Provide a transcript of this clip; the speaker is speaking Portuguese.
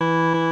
Música